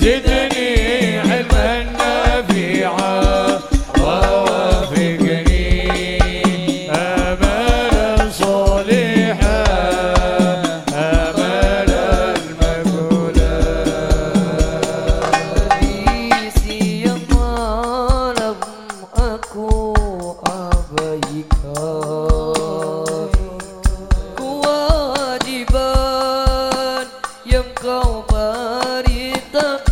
زدني علما نافعا ووفقني املا صالحا املا مكولا isi yang malam aku abaikan kewajiban yang kau beri tak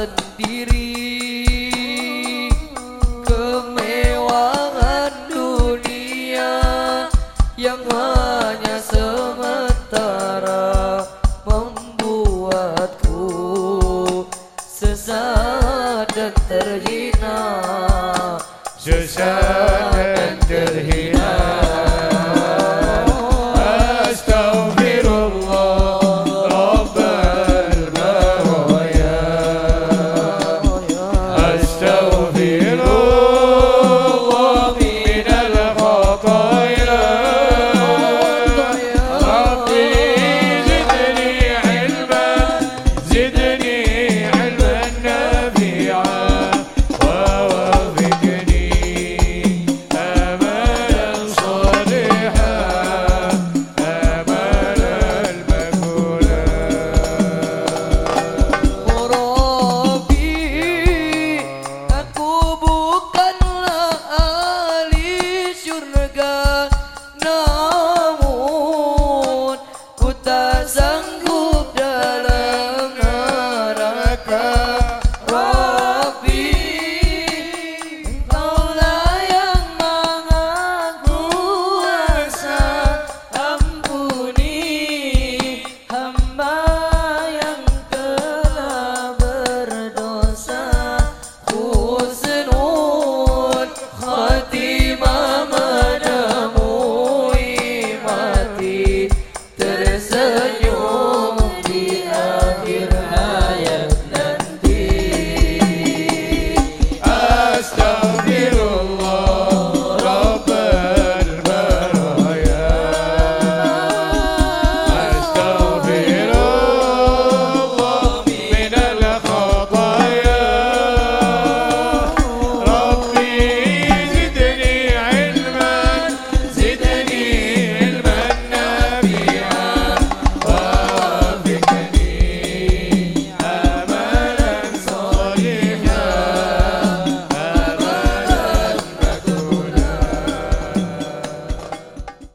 sendiri. Kemewahan dunia yang hanya sementara Membuatku sesat dan terhina. Sesat.